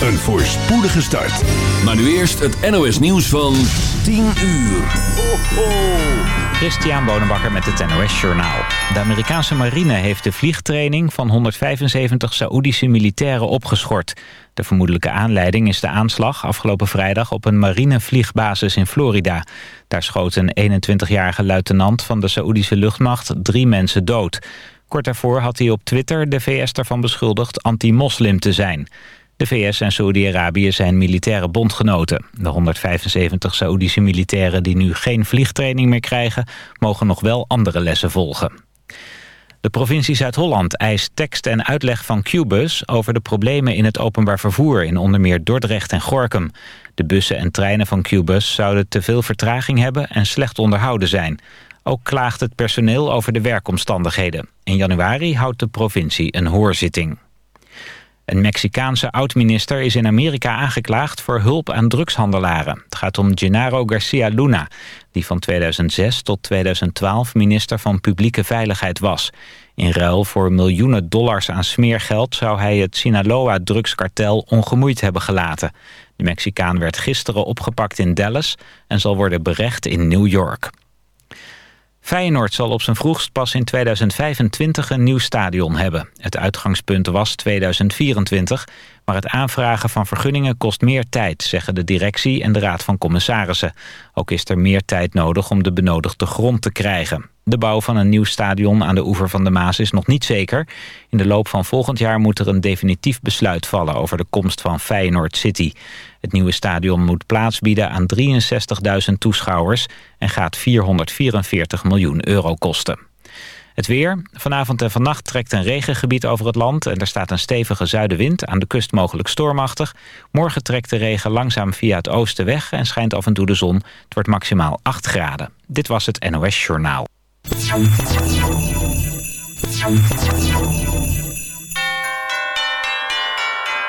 een voorspoedige start. Maar nu eerst het NOS nieuws van 10 uur. Ho, ho. Christian Bonenbakker met het NOS Journaal. De Amerikaanse marine heeft de vliegtraining van 175 Saoedische militairen opgeschort. De vermoedelijke aanleiding is de aanslag afgelopen vrijdag op een marinevliegbasis in Florida. Daar schoot een 21-jarige luitenant van de Saoedische luchtmacht drie mensen dood. Kort daarvoor had hij op Twitter de VS ervan beschuldigd anti-moslim te zijn. De VS en Saoedi-Arabië zijn militaire bondgenoten. De 175 Saoedische militairen die nu geen vliegtraining meer krijgen... mogen nog wel andere lessen volgen. De provincie Zuid-Holland eist tekst en uitleg van Qbus... over de problemen in het openbaar vervoer in onder meer Dordrecht en Gorkum. De bussen en treinen van Qbus zouden te veel vertraging hebben... en slecht onderhouden zijn. Ook klaagt het personeel over de werkomstandigheden. In januari houdt de provincie een hoorzitting. Een Mexicaanse oud-minister is in Amerika aangeklaagd voor hulp aan drugshandelaren. Het gaat om Genaro Garcia Luna, die van 2006 tot 2012 minister van Publieke Veiligheid was. In ruil voor miljoenen dollars aan smeergeld zou hij het Sinaloa-drugskartel ongemoeid hebben gelaten. De Mexicaan werd gisteren opgepakt in Dallas en zal worden berecht in New York. Feyenoord zal op zijn vroegst pas in 2025 een nieuw stadion hebben. Het uitgangspunt was 2024, maar het aanvragen van vergunningen kost meer tijd, zeggen de directie en de raad van commissarissen. Ook is er meer tijd nodig om de benodigde grond te krijgen. De bouw van een nieuw stadion aan de oever van de Maas is nog niet zeker. In de loop van volgend jaar moet er een definitief besluit vallen over de komst van Feyenoord City. Het nieuwe stadion moet plaats bieden aan 63.000 toeschouwers en gaat 444 miljoen euro kosten. Het weer. Vanavond en vannacht trekt een regengebied over het land... en er staat een stevige zuidenwind, aan de kust mogelijk stormachtig. Morgen trekt de regen langzaam via het oosten weg... en schijnt af en toe de zon. Het wordt maximaal 8 graden. Dit was het NOS Journaal.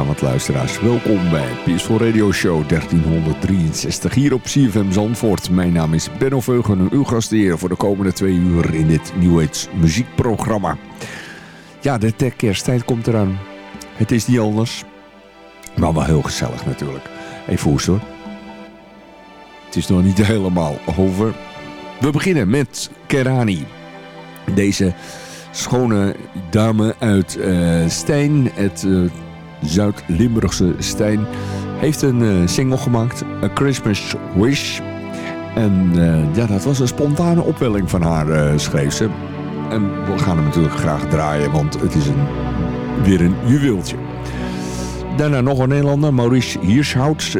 Hele goede luisteraars. Welkom bij Peaceful Radio Show 1363 hier op CFM Zandvoort. Mijn naam is Benno Veugen en uw gastheer voor de komende twee uur in dit New Age muziekprogramma. Ja, de kersttijd komt eraan. Het is niet anders. Maar wel heel gezellig natuurlijk. Even hoest hoor. Het is nog niet helemaal over. We beginnen met Kerani. Deze schone dame uit uh, Stijn. Het... Uh, Zuid-Limburgse Stijn heeft een uh, single gemaakt, A Christmas Wish. En uh, ja, dat was een spontane opwelling van haar, uh, schreef ze. En we gaan hem natuurlijk graag draaien, want het is een, weer een juweeltje. Daarna nog een Nederlander, Maurice Hirschhout,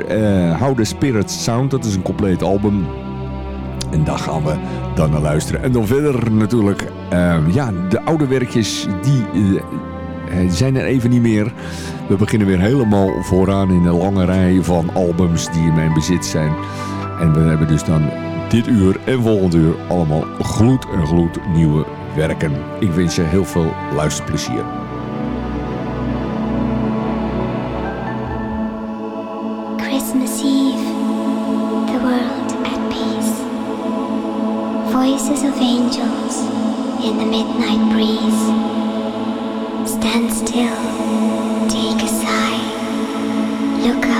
How the Spirit Sound. Dat is een compleet album. En daar gaan we dan naar luisteren. En dan verder natuurlijk, ja, de oude werkjes, die zijn er even niet meer. We beginnen weer helemaal vooraan in een lange rij van albums die in mijn bezit zijn. En we hebben dus dan dit uur en volgend uur allemaal gloed en gloed nieuwe werken. Ik wens je heel veel luisterplezier. Christmas Eve, the world at peace. Voices of angels in the midnight breeze. Stand still, take a sigh, look up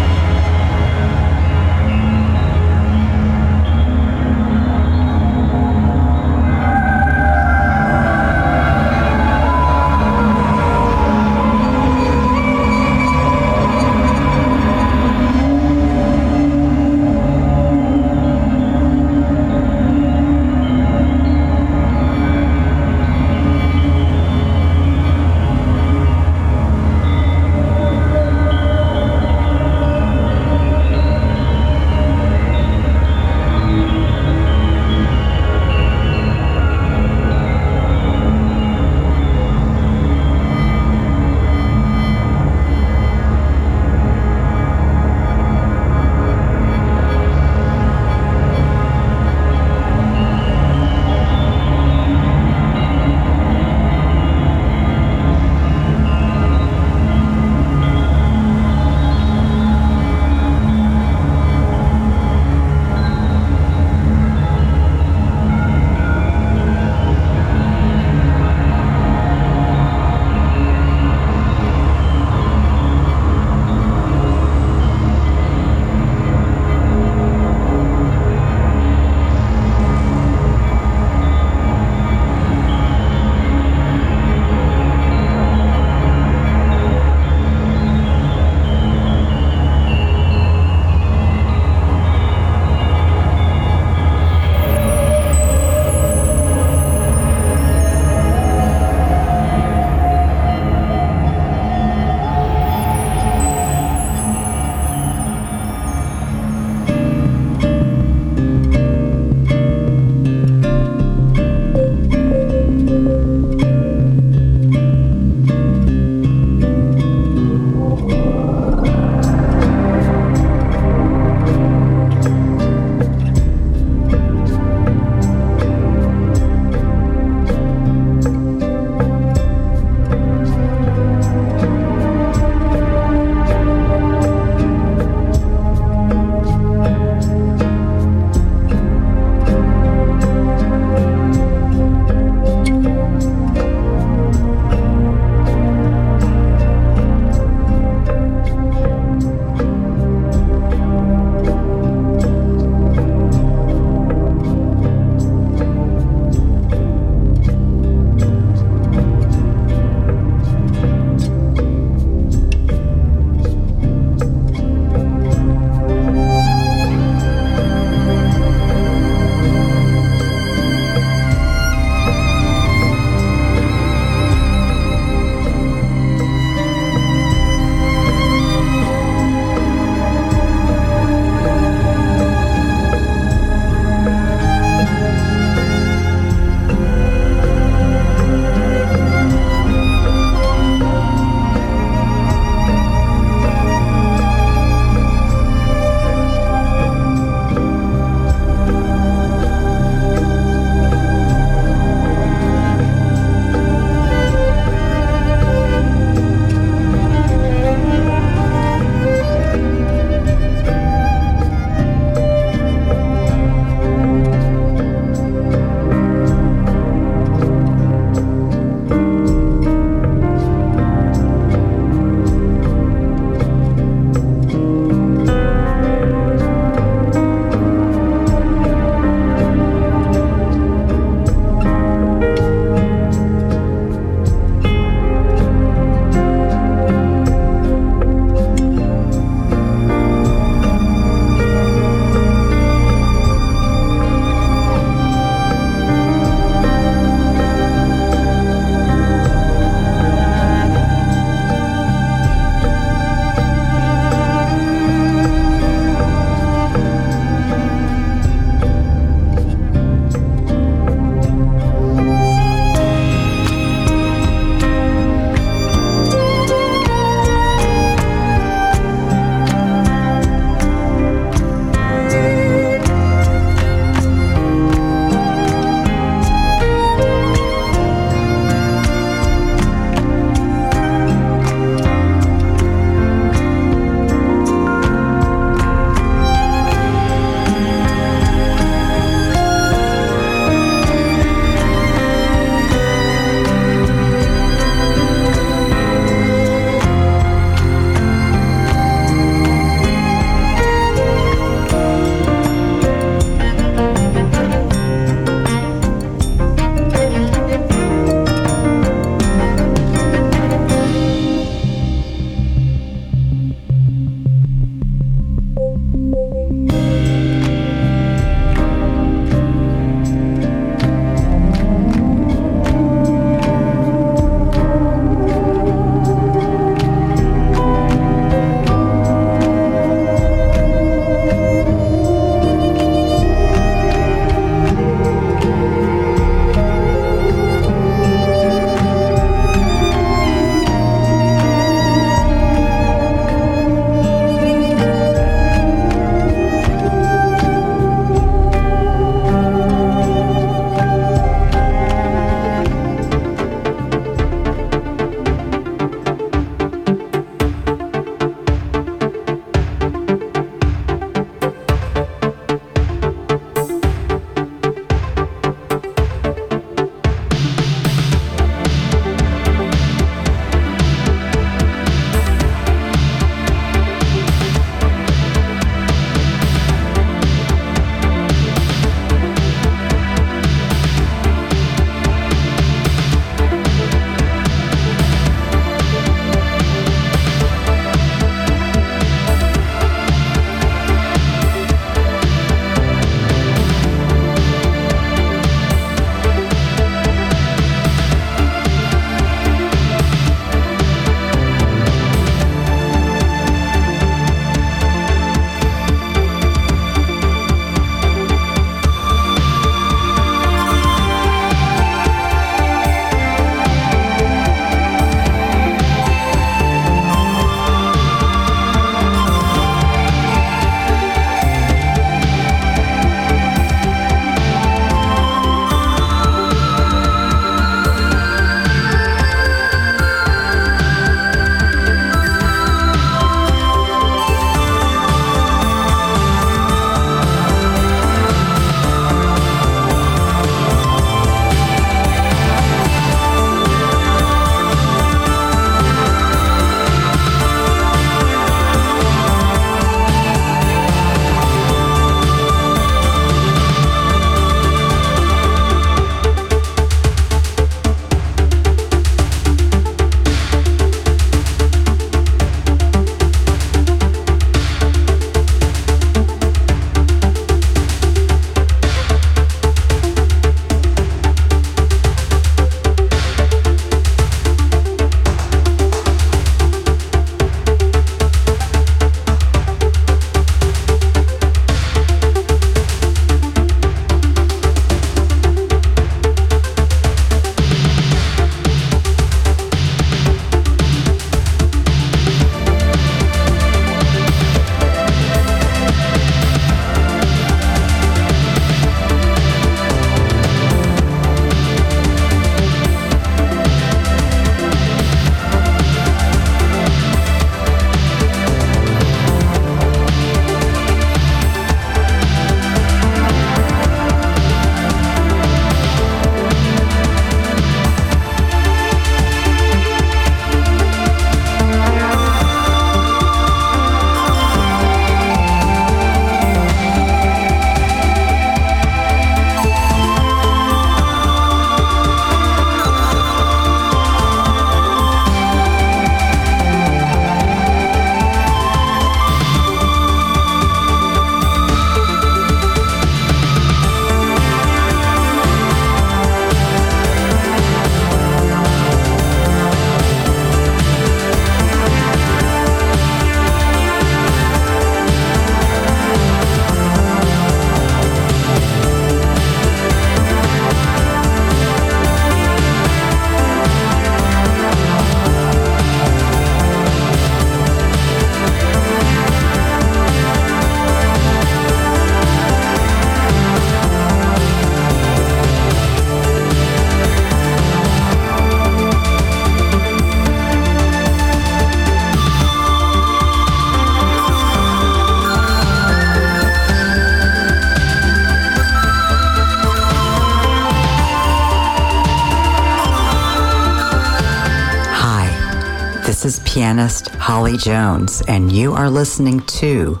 pianist Holly Jones, and you are listening to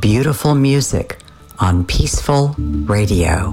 Beautiful Music on Peaceful Radio.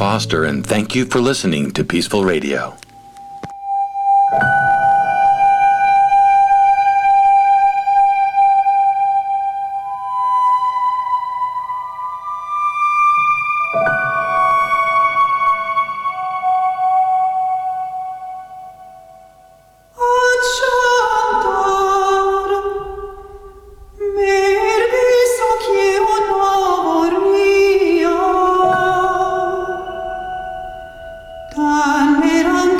Jeff Oster, and thank you for listening to Peaceful Radio. it on